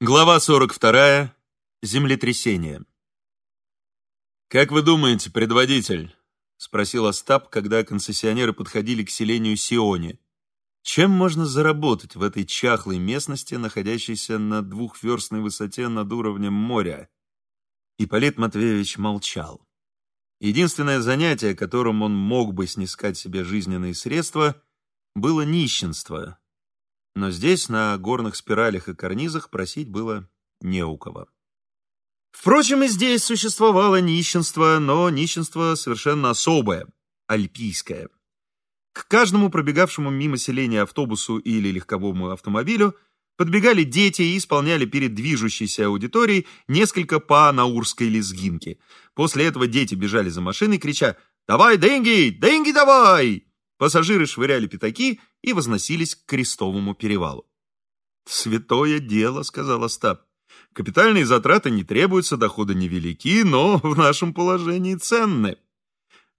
Глава 42. Землетрясение. «Как вы думаете, предводитель?» — спросил Остап, когда концессионеры подходили к селению Сионе. «Чем можно заработать в этой чахлой местности, находящейся на двухверстной высоте над уровнем моря?» Ипполит Матвеевич молчал. Единственное занятие, которым он мог бы снискать себе жизненные средства, было нищенство, но здесь, на горных спиралях и карнизах, просить было не у кого. Впрочем, и здесь существовало нищенство, но нищенство совершенно особое, альпийское. К каждому пробегавшему мимо селения автобусу или легковому автомобилю подбегали дети и исполняли перед движущейся аудиторией несколько па наурской лезгинки. После этого дети бежали за машиной, крича «Давай деньги! Деньги давай!» Пассажиры швыряли пятаки и возносились к Крестовому перевалу. «Святое дело», — сказал Остап. «Капитальные затраты не требуются, доходы невелики, но в нашем положении ценны».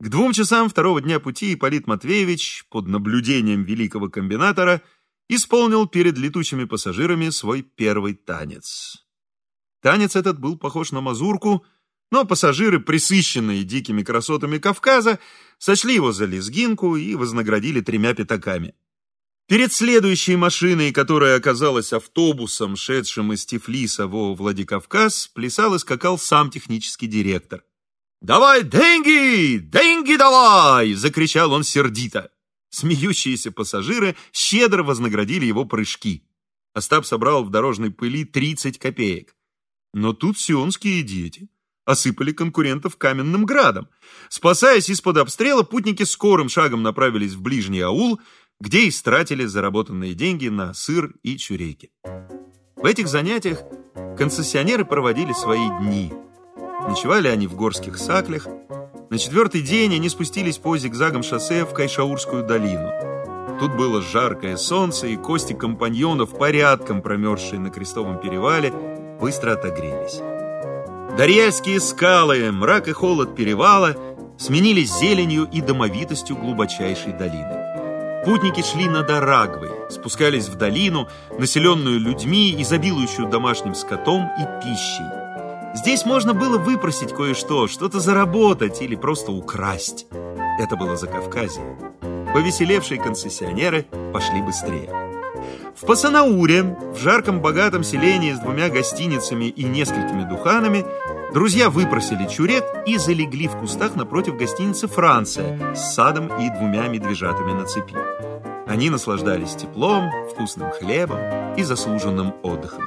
К двум часам второго дня пути Ипполит Матвеевич под наблюдением великого комбинатора исполнил перед летучими пассажирами свой первый танец. Танец этот был похож на мазурку — но пассажиры, присыщенные дикими красотами Кавказа, сочли его за лезгинку и вознаградили тремя пятаками. Перед следующей машиной, которая оказалась автобусом, шедшим из Тифлиса во Владикавказ, плясал и скакал сам технический директор. «Давай деньги! Деньги давай!» — закричал он сердито. Смеющиеся пассажиры щедро вознаградили его прыжки. Остап собрал в дорожной пыли 30 копеек. Но тут сионские дети осыпали конкурентов каменным градом. Спасаясь из-под обстрела, путники скорым шагом направились в ближний аул, где истратили заработанные деньги на сыр и чуреки. В этих занятиях концессионеры проводили свои дни. Ночевали они в горских саклях. На четвертый день они спустились по зигзагам шоссе в Кайшаурскую долину. Тут было жаркое солнце, и кости компаньонов, порядком промерзшие на Крестовом перевале, быстро отогрелись. Дарьяльские скалы, мрак и холод перевала сменились зеленью и домовитостью глубочайшей долины. Путники шли над Арагвой, спускались в долину, населенную людьми, изобилующую домашним скотом и пищей. Здесь можно было выпросить кое-что, что-то заработать или просто украсть. Это было Закавказье. Повеселевшие концессионеры пошли быстрее. В Пасанауре, в жарком богатом селении с двумя гостиницами и несколькими духанами, друзья выпросили чурет и залегли в кустах напротив гостиницы «Франция» с садом и двумя медвежатами на цепи. Они наслаждались теплом, вкусным хлебом и заслуженным отдыхом.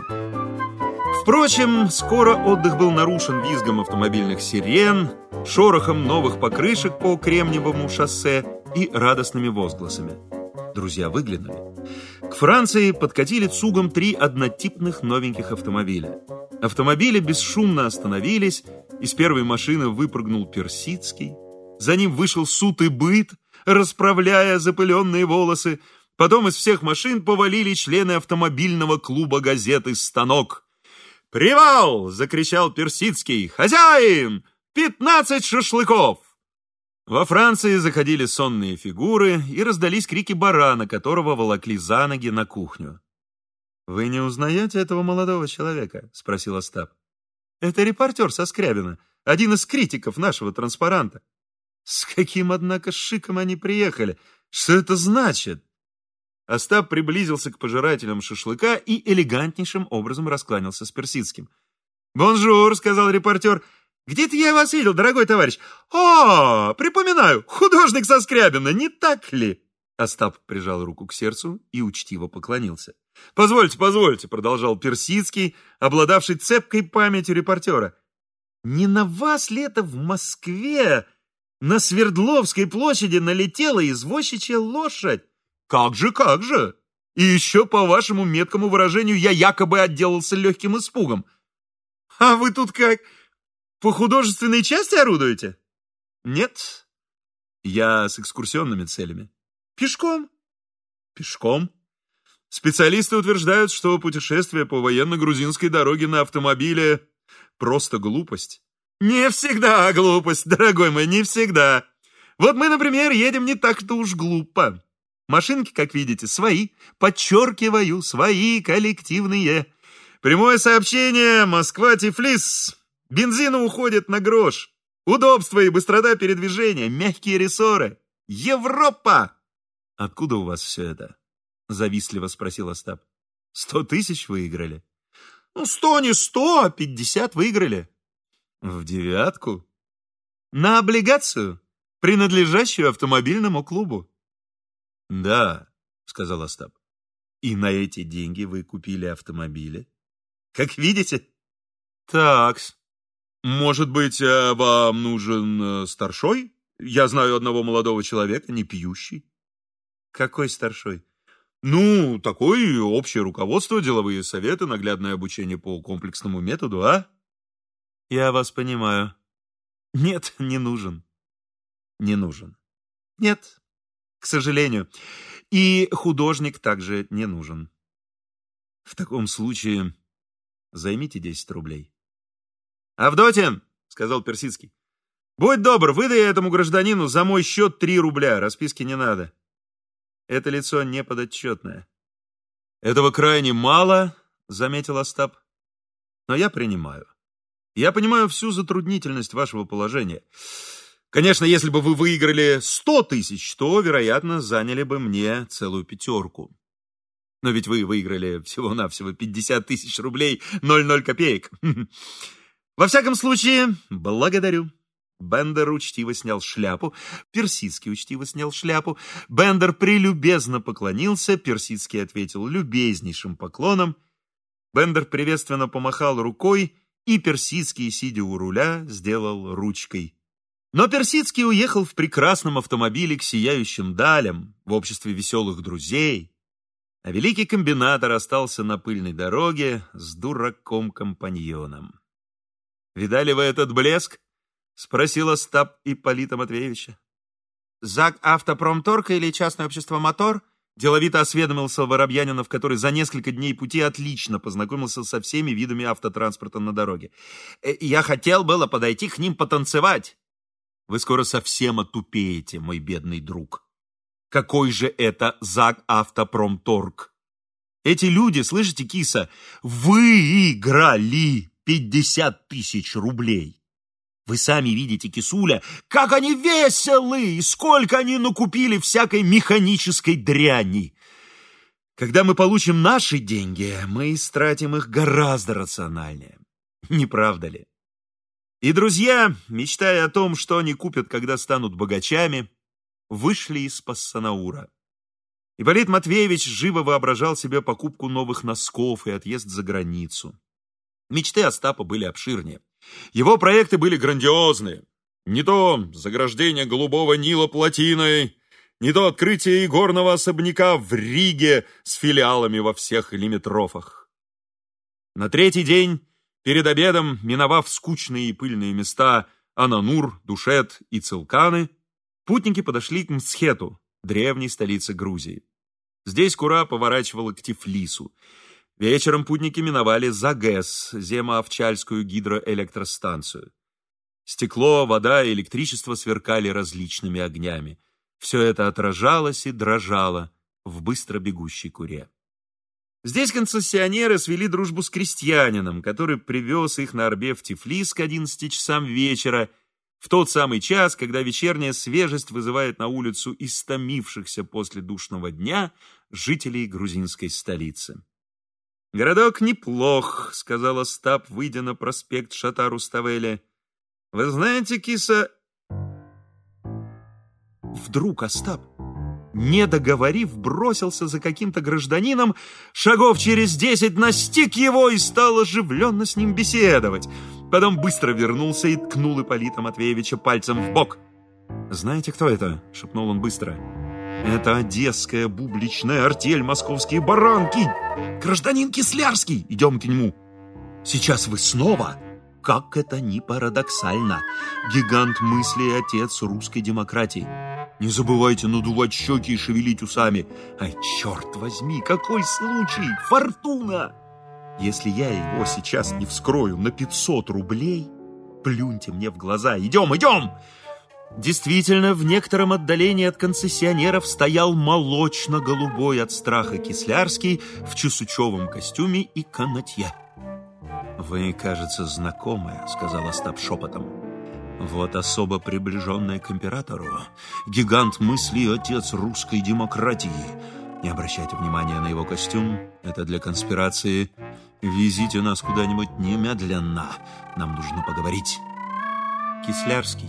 Впрочем, скоро отдых был нарушен визгом автомобильных сирен, шорохом новых покрышек по Кремниевому шоссе и радостными возгласами. Друзья выглянули. К Франции подкатили цугом три однотипных новеньких автомобиля. Автомобили бесшумно остановились, из первой машины выпрыгнул Персидский, за ним вышел суд и быт, расправляя запыленные волосы, потом из всех машин повалили члены автомобильного клуба газеты «Станок». «Привал!» — закричал Персидский. «Хозяин! Пятнадцать шашлыков!» Во Франции заходили сонные фигуры и раздались крики барана, которого волокли за ноги на кухню. «Вы не узнаете этого молодого человека?» — спросил Остап. «Это репортер со Скрябина, один из критиков нашего транспаранта. С каким, однако, шиком они приехали? Что это значит?» Остап приблизился к пожирателям шашлыка и элегантнейшим образом раскланялся с Персидским. «Бонжур», — сказал репортер, — где-то я вас видел, дорогой товарищ. О, припоминаю, художник со Скрябина, не так ли? Остап прижал руку к сердцу и учтиво поклонился. «Позвольте, позвольте», — продолжал Персидский, обладавший цепкой памятью репортера. «Не на вас ли это в Москве на Свердловской площади налетела извозчичья лошадь? Как же, как же! И еще, по вашему меткому выражению, я якобы отделался легким испугом. А вы тут как...» По художественной части орудуете? Нет. Я с экскурсионными целями. Пешком? Пешком. Специалисты утверждают, что путешествие по военно-грузинской дороге на автомобиле — просто глупость. Не всегда глупость, дорогой мой, не всегда. Вот мы, например, едем не так-то уж глупо. Машинки, как видите, свои, подчеркиваю, свои, коллективные. Прямое сообщение Москва-Тифлис. Бензина уходит на грош. Удобство и быстрота передвижения, мягкие рессоры. Европа! Откуда у вас все это? Завистливо спросил Остап. Сто тысяч выиграли? Ну, сто не сто, а пятьдесят выиграли. В девятку? На облигацию, принадлежащую автомобильному клубу. Да, сказал Остап. И на эти деньги вы купили автомобили? Как видите? Такс. Может быть, э, вам нужен э, старшой? Я знаю одного молодого человека, не пьющий. Какой старшой? Ну, такое общее руководство, деловые советы, наглядное обучение по комплексному методу, а? Я вас понимаю. Нет, не нужен. Не нужен. Нет, к сожалению. И художник также не нужен. В таком случае займите 10 рублей. «Авдотин!» — сказал Персидский. «Будь добр, выдай этому гражданину за мой счет 3 рубля, расписки не надо». Это лицо неподотчетное. «Этого крайне мало», — заметил Остап. «Но я принимаю. Я понимаю всю затруднительность вашего положения. Конечно, если бы вы выиграли сто тысяч, то, вероятно, заняли бы мне целую пятерку. Но ведь вы выиграли всего-навсего 50 тысяч рублей 0,0 копеек. Во всяком случае, благодарю. Бендер учтиво снял шляпу, Персидский учтиво снял шляпу. Бендер прелюбезно поклонился, Персидский ответил любезнейшим поклоном. Бендер приветственно помахал рукой, и Персидский, сидя у руля, сделал ручкой. Но Персидский уехал в прекрасном автомобиле к сияющим далям, в обществе веселых друзей, а великий комбинатор остался на пыльной дороге с дураком-компаньоном. «Видали вы этот блеск?» — спросил Остап Ипполита Матвеевича. «ЗАГ Автопромторг или частное общество «Мотор»?» Деловито осведомился Воробьянинов, который за несколько дней пути отлично познакомился со всеми видами автотранспорта на дороге. «Э, «Я хотел было подойти к ним потанцевать». «Вы скоро совсем отупеете, мой бедный друг. Какой же это ЗАГ Автопромторг? Эти люди, слышите, киса, выиграли!» Пятьдесят тысяч рублей. Вы сами видите, кисуля, как они веселы и сколько они накупили всякой механической дряни. Когда мы получим наши деньги, мы истратим их гораздо рациональнее. Не правда ли? И друзья, мечтая о том, что они купят, когда станут богачами, вышли из Пассанаура. Ипполит Матвеевич живо воображал себе покупку новых носков и отъезд за границу. Мечты Остапа были обширнее. Его проекты были грандиозные. Не то заграждение Голубого Нила плотиной, не то открытие игорного особняка в Риге с филиалами во всех лимитрофах. На третий день, перед обедом, миновав скучные и пыльные места Ананур, Душет и Цилканы, путники подошли к Мсхету, древней столице Грузии. Здесь Кура поворачивала к Тифлису, Вечером путники миновали Загес, Земо-Овчальскую гидроэлектростанцию. Стекло, вода и электричество сверкали различными огнями. Все это отражалось и дрожало в быстро бегущей куре. Здесь концессионеры свели дружбу с крестьянином, который привез их на Орбе в Тифлис к 11 часам вечера, в тот самый час, когда вечерняя свежесть вызывает на улицу истомившихся после душного дня жителей грузинской столицы. «Городок неплох», — сказал Остап, выйдя на проспект Шатару-Ставеля. «Вы знаете, киса...» Вдруг Остап, не договорив, бросился за каким-то гражданином, шагов через десять настиг его и стал оживленно с ним беседовать. Потом быстро вернулся и ткнул Ипполита Матвеевича пальцем в бок. «Знаете, кто это?» — шепнул он быстро. Это одесская бубличная артель «Московские баранки». Гражданин Кислярский, идем к нему. Сейчас вы снова, как это ни парадоксально, гигант мысли и отец русской демократии. Не забывайте надувать щеки и шевелить усами. Ай, черт возьми, какой случай! Фортуна! Если я его сейчас не вскрою на 500 рублей, плюньте мне в глаза. Идем, идем! Действительно, в некотором отдалении от концессионеров стоял молочно-голубой от страха Кислярский в чесучевом костюме и канатье. «Вы, кажется, знакомая», — сказал Остап шепотом. «Вот особо приближенная к императору, гигант мысли отец русской демократии. Не обращайте внимания на его костюм, это для конспирации. Везите нас куда-нибудь немедленно, нам нужно поговорить». Кислярский,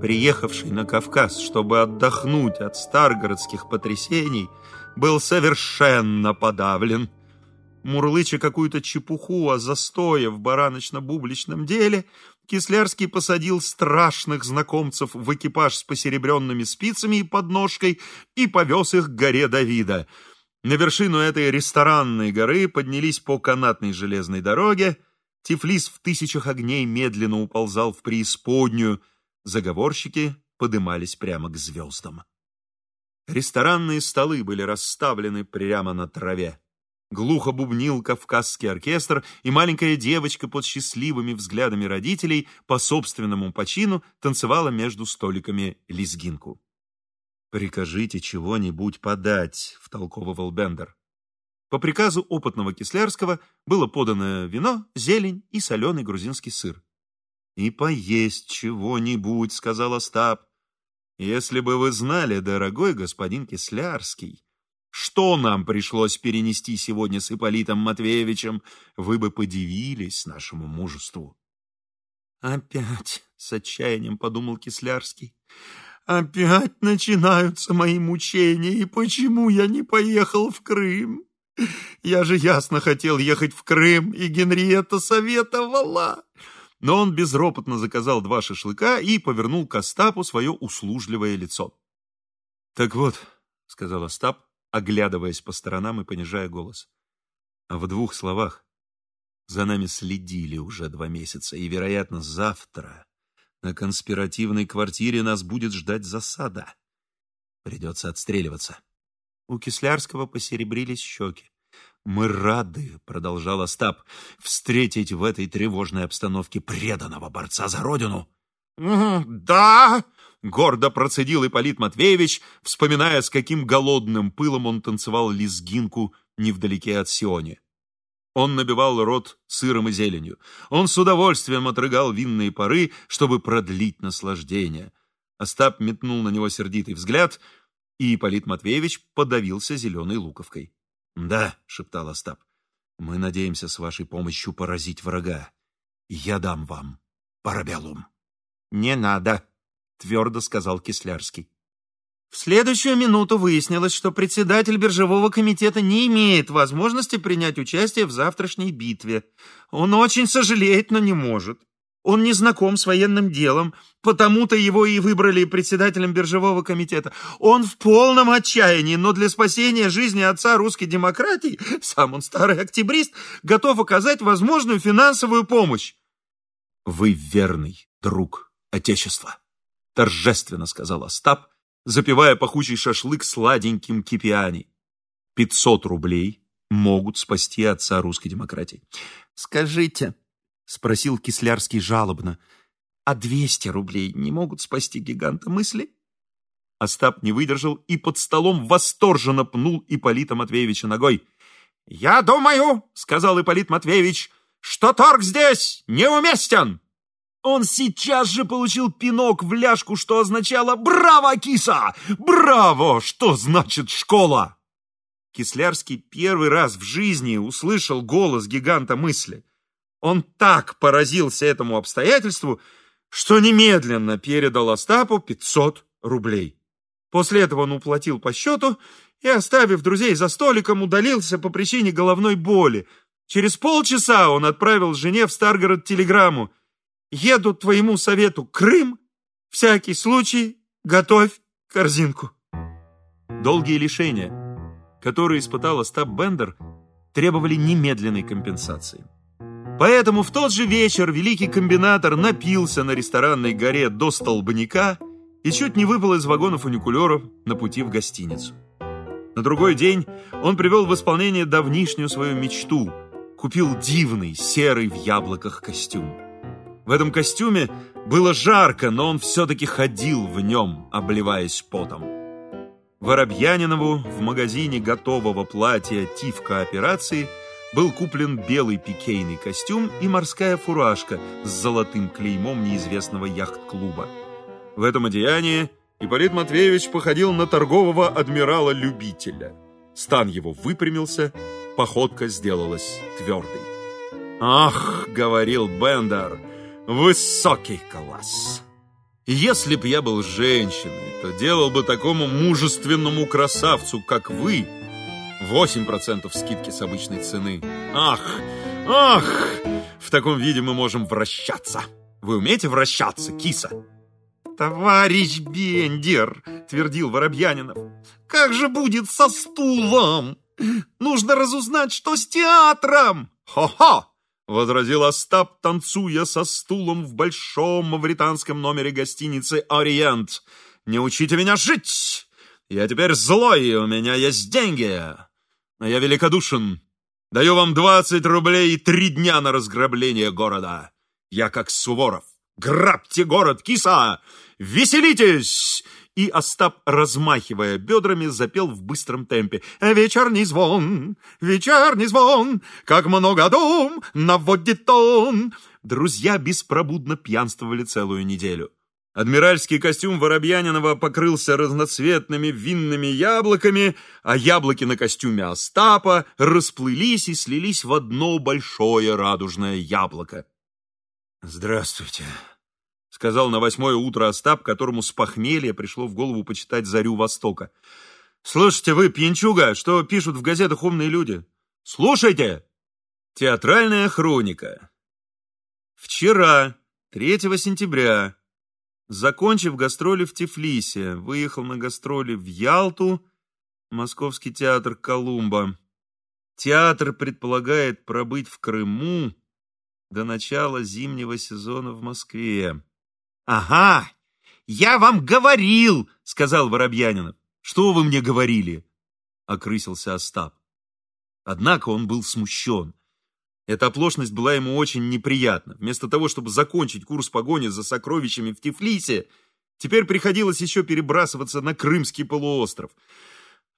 приехавший на Кавказ, чтобы отдохнуть от старгородских потрясений, был совершенно подавлен. Мурлыча какую-то чепуху о застое в бараночно-бубличном деле, Кислярский посадил страшных знакомцев в экипаж с посеребренными спицами и подножкой и повез их к горе Давида. На вершину этой ресторанной горы поднялись по канатной железной дороге. Тифлис в тысячах огней медленно уползал в преисподнюю. Заговорщики подымались прямо к звездам. Ресторанные столы были расставлены прямо на траве. Глухо бубнил кавказский оркестр, и маленькая девочка под счастливыми взглядами родителей по собственному почину танцевала между столиками лезгинку. «Прикажите чего-нибудь подать», — втолковывал Бендер. По приказу опытного Кислярского было подано вино, зелень и соленый грузинский сыр. «И поесть чего-нибудь», — сказал Остап. «Если бы вы знали, дорогой господин Кислярский, что нам пришлось перенести сегодня с Ипполитом Матвеевичем, вы бы подивились нашему мужеству. «Опять!» — с отчаянием подумал Кислярский. «Опять начинаются мои мучения, и почему я не поехал в Крым? Я же ясно хотел ехать в Крым, и Генриетта советовала!» Но он безропотно заказал два шашлыка и повернул к Остапу свое услужливое лицо. «Так вот», — сказал Остап, оглядываясь по сторонам и понижая голос. А в двух словах. За нами следили уже два месяца, и, вероятно, завтра на конспиративной квартире нас будет ждать засада. Придется отстреливаться. У Кислярского посеребрились щеки. «Мы рады», — продолжал Остап, — «встретить в этой тревожной обстановке преданного борца за родину». «Да!» Гордо процедил Ипполит Матвеевич, вспоминая, с каким голодным пылом он танцевал лезгинку невдалеке от Сиони. Он набивал рот сыром и зеленью. Он с удовольствием отрыгал винные пары, чтобы продлить наслаждение. Остап метнул на него сердитый взгляд, и Ипполит Матвеевич подавился зеленой луковкой. «Да», — шептал Остап, — «мы надеемся с вашей помощью поразить врага. Я дам вам парабеллум». «Не надо», твердо сказал Кислярский. В следующую минуту выяснилось, что председатель биржевого комитета не имеет возможности принять участие в завтрашней битве. Он очень сожалеет, но не может. Он не знаком с военным делом, потому-то его и выбрали председателем биржевого комитета. Он в полном отчаянии, но для спасения жизни отца русской демократии, сам он старый октябрист, готов оказать возможную финансовую помощь. Вы верный друг Отечества торжественно сказал Остап, запивая пахучий шашлык сладеньким кипиани. Пятьсот рублей могут спасти отца русской демократии. Скажите, спросил Кислярский жалобно, а двести рублей не могут спасти гиганта мысли? Остап не выдержал и под столом восторженно пнул Ипполита Матвеевича ногой. «Я думаю, — сказал Ипполит Матвеевич, — что торг здесь неуместен!» Он сейчас же получил пинок в ляжку, что означало «Браво, киса! Браво! Что значит школа?» Кислярский первый раз в жизни услышал голос гиганта мысли. Он так поразился этому обстоятельству, что немедленно передал Остапу 500 рублей. После этого он уплатил по счету и, оставив друзей за столиком, удалился по причине головной боли. Через полчаса он отправил жене в Старгород телеграмму еду твоему совету Крым, всякий случай готовь корзинку. Долгие лишения, которые испытал Остап Бендер, требовали немедленной компенсации. Поэтому в тот же вечер великий комбинатор напился на ресторанной горе до столбняка и чуть не выпал из вагона фуникулеров на пути в гостиницу. На другой день он привел в исполнение давнишнюю свою мечту, купил дивный серый в яблоках костюм. В этом костюме было жарко, но он все-таки ходил в нем, обливаясь потом. Воробьянинову в магазине готового платья «Тиф кооперации» был куплен белый пикейный костюм и морская фуражка с золотым клеймом неизвестного яхт-клуба. В этом одеянии Ипполит Матвеевич походил на торгового адмирала-любителя. Стан его выпрямился, походка сделалась твердой. «Ах, — говорил Бендер, — высокий класс!» Если б я был женщиной, то делал бы такому мужественному красавцу, как вы, 8% скидки с обычной цены. Ах, ах, в таком виде мы можем вращаться. Вы умеете вращаться, киса? «Товарищ Бендер!» — твердил Воробьянинов. «Как же будет со стулом? Нужно разузнать, что с театром!» «Хо-хо!» — возразил Остап, танцуя со стулом в большом мавританском номере гостиницы «Ориент». «Не учите меня жить! Я теперь злой, и у меня есть деньги, но я великодушен. Даю вам 20 рублей и три дня на разграбление города. Я как Суворов. Грабьте город, киса! Веселитесь!» И Остап, размахивая бедрами, запел в быстром темпе. «Вечерний звон, вечерний звон, как много дом наводит он!» Друзья беспробудно пьянствовали целую неделю. Адмиральский костюм Воробьянинова покрылся разноцветными винными яблоками, а яблоки на костюме Остапа расплылись и слились в одно большое радужное яблоко. «Здравствуйте», — сказал на восьмое утро Остап, которому с похмелья пришло в голову почитать «Зарю Востока». «Слушайте вы, пьянчуга, что пишут в газетах умные люди? Слушайте!» Театральная хроника. Вчера, 3 сентября, закончив гастроли в Тифлисе, выехал на гастроли в Ялту, Московский театр «Колумба». Театр предполагает пробыть в Крыму до начала зимнего сезона в Москве. «Ага, я вам говорил!» — сказал Воробьянинов. «Что вы мне говорили?» — окрысился Остап. Однако он был смущен. Эта оплошность была ему очень неприятна. Вместо того, чтобы закончить курс погони за сокровищами в Тифлисе, теперь приходилось еще перебрасываться на Крымский полуостров —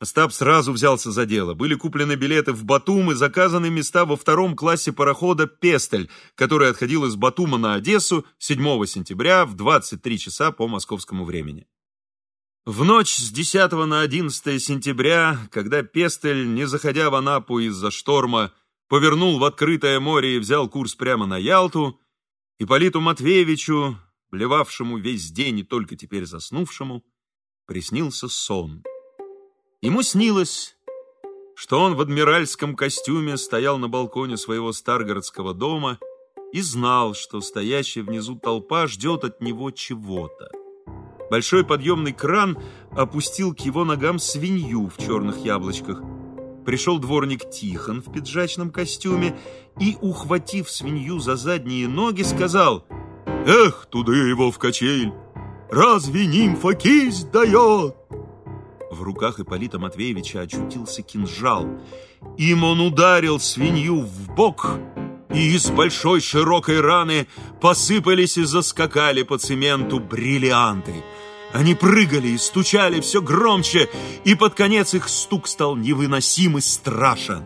Остап сразу взялся за дело. Были куплены билеты в Батум и заказаны места во втором классе парохода «Пестель», который отходил из Батума на Одессу 7 сентября в 23 часа по московскому времени. В ночь с 10 на 11 сентября, когда Пестель, не заходя в Анапу из-за шторма, повернул в открытое море и взял курс прямо на Ялту, Ипполиту Матвеевичу, блевавшему весь день и только теперь заснувшему, приснился сон. Ему снилось, что он в адмиральском костюме стоял на балконе своего старгородского дома и знал, что стоящая внизу толпа ждет от него чего-то. Большой подъемный кран опустил к его ногам свинью в черных яблочках. Пришел дворник Тихон в пиджачном костюме и, ухватив свинью за задние ноги, сказал «Эх, туда его в качель! Разве нимфа кисть дает?» В руках Ипполита Матвеевича очутился кинжал. Им он ударил свинью в бок, и из большой широкой раны посыпались и заскакали по цементу бриллианты. Они прыгали и стучали все громче, и под конец их стук стал невыносим и страшен.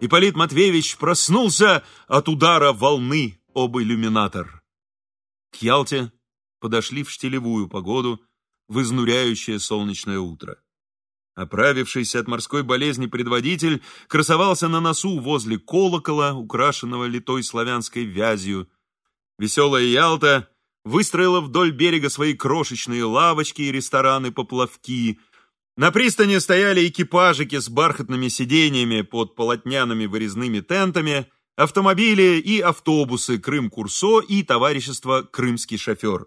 Ипполит Матвеевич проснулся от удара волны об иллюминатор. К Ялте подошли в штилевую погоду – в изнуряющее солнечное утро. Оправившийся от морской болезни предводитель красовался на носу возле колокола, украшенного литой славянской вязью. Веселая Ялта выстроила вдоль берега свои крошечные лавочки и рестораны-поплавки. На пристани стояли экипажики с бархатными сиденьями под полотняными вырезными тентами, автомобили и автобусы «Крым-Курсо» и товарищество «Крымский шофер».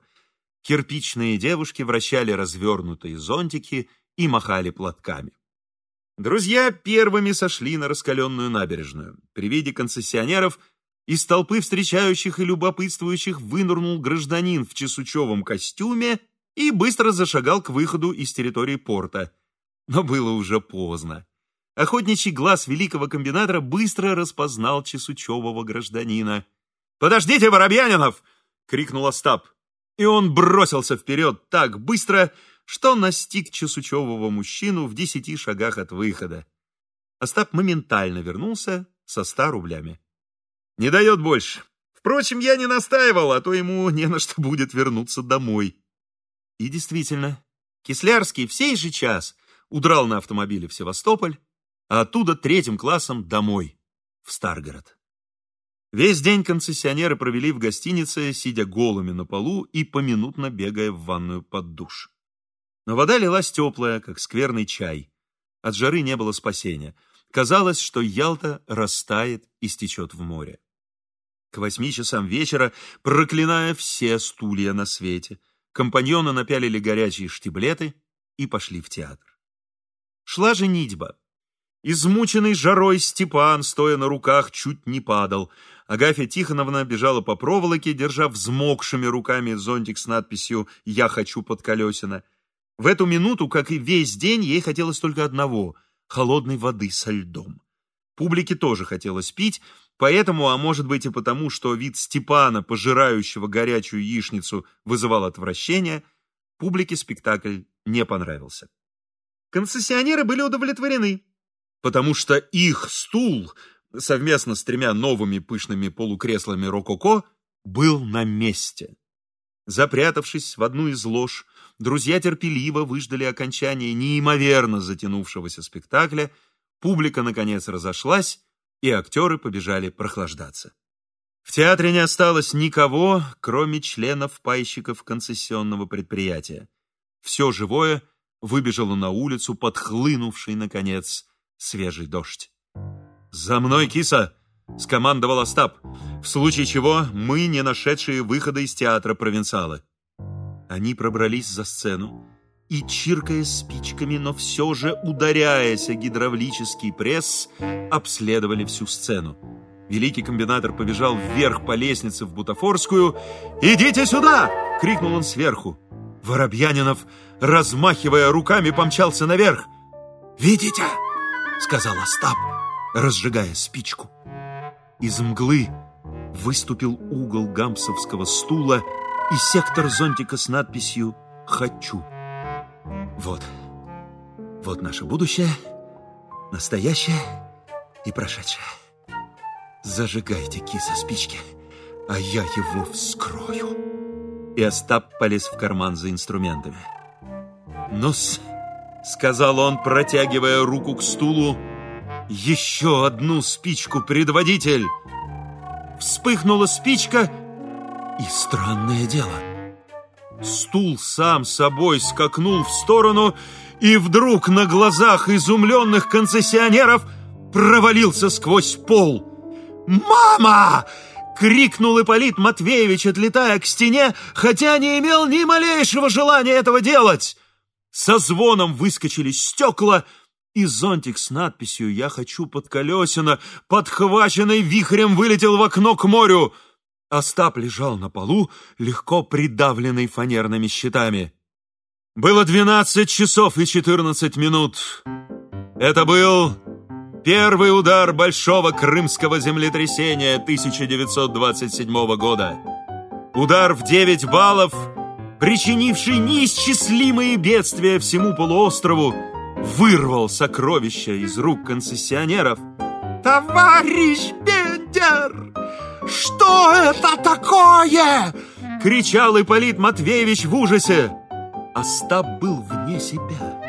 Кирпичные девушки вращали развернутые зонтики и махали платками. Друзья первыми сошли на раскаленную набережную. При виде концессионеров из толпы встречающих и любопытствующих вынырнул гражданин в чесучевом костюме и быстро зашагал к выходу из территории порта. Но было уже поздно. Охотничий глаз великого комбинатора быстро распознал чесучевого гражданина. «Подождите, Воробьянинов!» — крикнул Остап и он бросился вперед так быстро, что настиг чесучевого мужчину в десяти шагах от выхода. Остап моментально вернулся со ста рублями. Не дает больше. Впрочем, я не настаивал, а то ему не на что будет вернуться домой. И действительно, Кислярский в сей же час удрал на автомобиле в Севастополь, а оттуда третьим классом домой, в Старгород. Весь день концессионеры провели в гостинице, сидя голыми на полу и поминутно бегая в ванную под душ. Но вода лилась теплая, как скверный чай. От жары не было спасения. Казалось, что Ялта растает и стечет в море. К восьми часам вечера, проклиная все стулья на свете, компаньоны напялили горячие штиблеты и пошли в театр. Шла женитьба. Измученный жарой Степан, стоя на руках, чуть не падал. Агафья Тихоновна бежала по проволоке, держа взмокшими руками зонтик с надписью «Я хочу под колесина». В эту минуту, как и весь день, ей хотелось только одного — холодной воды со льдом. Публике тоже хотелось пить, поэтому, а может быть и потому, что вид Степана, пожирающего горячую яичницу, вызывал отвращение, публике спектакль не понравился. Концессионеры были удовлетворены потому что их стул совместно с тремя новыми пышными полукреслами рококо был на месте. Запрятавшись в одну из лож, друзья терпеливо выждали окончания неимоверно затянувшегося спектакля, публика, наконец, разошлась, и актеры побежали прохлаждаться. В театре не осталось никого, кроме членов пайщиков концессионного предприятия. Все живое выбежало на улицу, подхлынувший, наконец, свежий дождь. «За мной, киса!» — скомандовал Остап, в случае чего мы не нашедшие выхода из театра провинциалы. Они пробрались за сцену и, чиркая спичками, но все же ударяясь о гидравлический пресс, обследовали всю сцену. Великий комбинатор побежал вверх по лестнице в Бутафорскую. «Идите сюда!» — крикнул он сверху. Воробьянинов, размахивая руками, помчался наверх. «Видите?» — сказал Остап, разжигая спичку. Из мглы выступил угол гамсовского стула и сектор зонтика с надписью «Хочу». Вот, вот наше будущее, настоящее и прошедшее. Зажигайте, киса, спички, а я его вскрою. И Остап полез в карман за инструментами. Ну-с, сказал он, протягивая руку к стулу. «Еще одну спичку, предводитель!» Вспыхнула спичка, и странное дело. Стул сам собой скакнул в сторону, и вдруг на глазах изумленных концессионеров провалился сквозь пол. «Мама!» — крикнул Ипполит Матвеевич, отлетая к стене, хотя не имел ни малейшего желания этого делать. Со звоном выскочили стекла, и зонтик с надписью «Я хочу под колесина», подхваченный вихрем, вылетел в окно к морю. Остап лежал на полу, легко придавленный фанерными щитами. Было двенадцать часов и четырнадцать минут. Это был первый удар большого крымского землетрясения 1927 года. Удар в девять баллов — причинивший неисчислимые бедствия всему полуострову, вырвал сокровища из рук концессионеров. «Товарищ Бендер, что это такое?» — кричал Ипполит Матвеевич в ужасе. Остап был вне себя.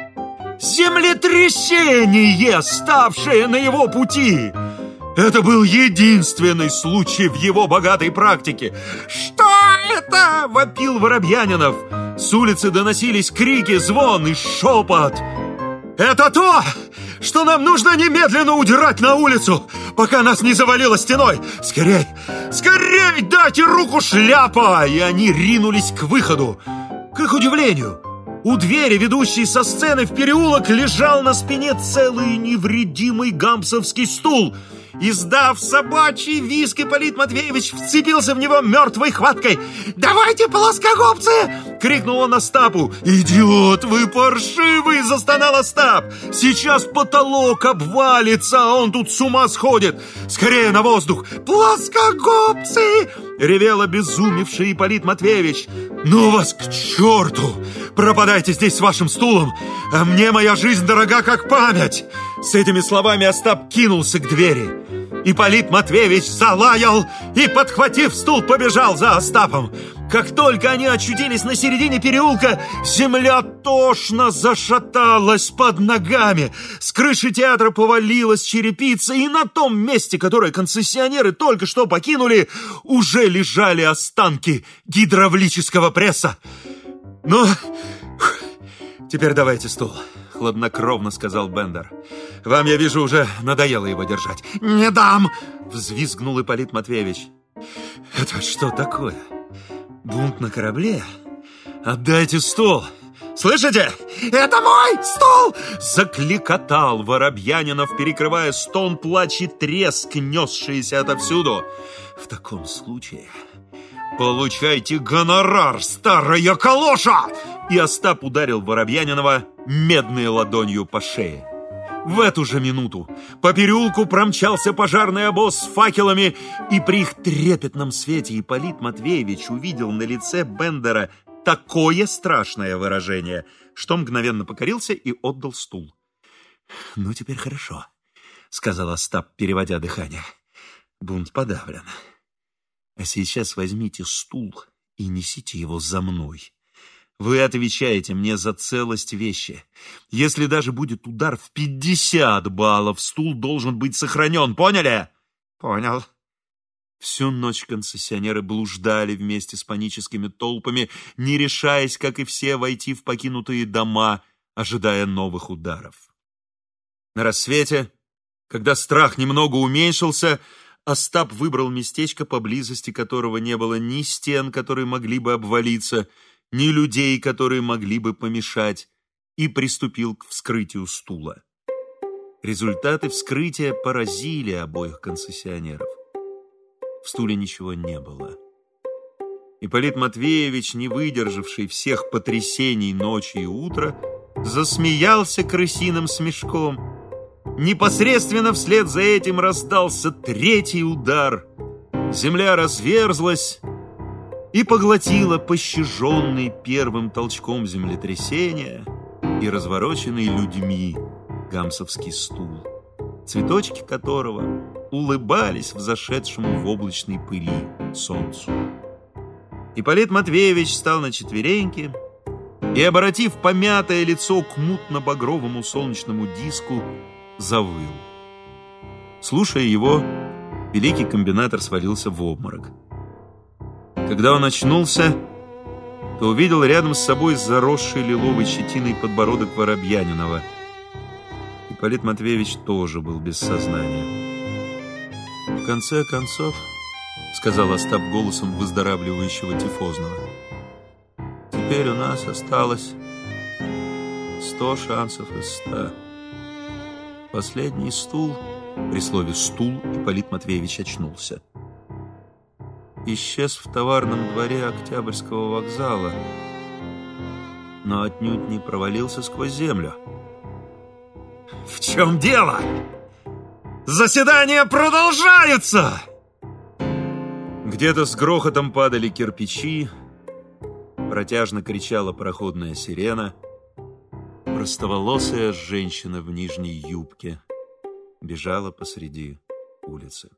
«Землетрясение, ставшее на его пути!» Это был единственный случай в его богатой практике. «Что это?» — вопил Воробьянинов. С улицы доносились крики, звон и шепот. «Это то, что нам нужно немедленно удирать на улицу, пока нас не завалило стеной! Скорей, скорей дайте руку шляпа!» И они ринулись к выходу. К их удивлению, у двери, ведущей со сцены в переулок, лежал на спине целый невредимый гамсовский стул — Издав собачий виск, Ипполит Матвеевич вцепился в него мертвой хваткой. «Давайте, плоскогубцы!» — крикнул он Остапу. «Идиот, вы паршивый!» — застонал Остап. «Сейчас потолок обвалится, а он тут с ума сходит! Скорее на воздух! Плоскогубцы!» — ревел обезумевший Ипполит Матвеевич. «Ну вас к черту! Пропадайте здесь с вашим стулом, а мне моя жизнь дорога как память!» С этими словами Остап кинулся к двери. Ипполит Матвеевич залаял и, подхватив стул, побежал за Остапом. Как только они очутились на середине переулка, земля тошно зашаталась под ногами. С крыши театра повалилась черепица, и на том месте, которое концессионеры только что покинули, уже лежали останки гидравлического пресса. Ну, теперь давайте стул хладнокровно сказал Бендер. «Вам, я вижу, уже надоело его держать». «Не дам!» — взвизгнул Ипполит Матвеевич. «Это что такое? Бунт на корабле? Отдайте стол!» «Слышите? Это мой стол!» Закликотал Воробьянинов, перекрывая стон, плач и треск, несшиеся отовсюду. «В таком случае получайте гонорар, старая калоша!» И Остап ударил Воробьянинова медной ладонью по шее. В эту же минуту по переулку промчался пожарный обоз с факелами, и при их трепетном свете Ипполит Матвеевич увидел на лице Бендера такое страшное выражение, что мгновенно покорился и отдал стул. «Ну, теперь хорошо», — сказал Остап, переводя дыхание. «Бунт подавлен. А сейчас возьмите стул и несите его за мной. Вы отвечаете мне за целость вещи. Если даже будет удар в 50 баллов, стул должен быть сохранен. Поняли? Понял. Всю ночь концессионеры блуждали вместе с паническими толпами, не решаясь, как и все, войти в покинутые дома, ожидая новых ударов. На рассвете, когда страх немного уменьшился, Остап выбрал местечко, поблизости которого не было ни стен, которые могли бы обвалиться, ни людей, которые могли бы помешать, и приступил к вскрытию стула. Результаты вскрытия поразили обоих концессионеров. В стуле ничего не было. Ипполит Матвеевич, не выдержавший всех потрясений ночи и утра, засмеялся крысиным смешком. Непосредственно вслед за этим раздался третий удар. Земля разверзлась, и поглотила пощаженный первым толчком землетрясения и развороченный людьми гамсовский стул, цветочки которого улыбались взошедшему в облачной пыли солнцу. Ипполит Матвеевич встал на четвереньки и, обратив помятое лицо к мутно-багровому солнечному диску, завыл. Слушая его, великий комбинатор свалился в обморок. Когда он очнулся, то увидел рядом с собой заросший лиловой щетиной подбородок Воробьянинова. Ипполит Матвеевич тоже был без сознания. «В конце концов», — сказал Остап голосом выздоравливающего тифозного, «теперь у нас осталось сто шансов из ста. Последний стул...» При слове «стул» Ипполит Матвеевич очнулся исчез в товарном дворе Октябрьского вокзала, но отнюдь не провалился сквозь землю. «В чем дело? Заседания продолжаются!» Где-то с грохотом падали кирпичи, протяжно кричала проходная сирена, простоволосая женщина в нижней юбке бежала посреди улицы.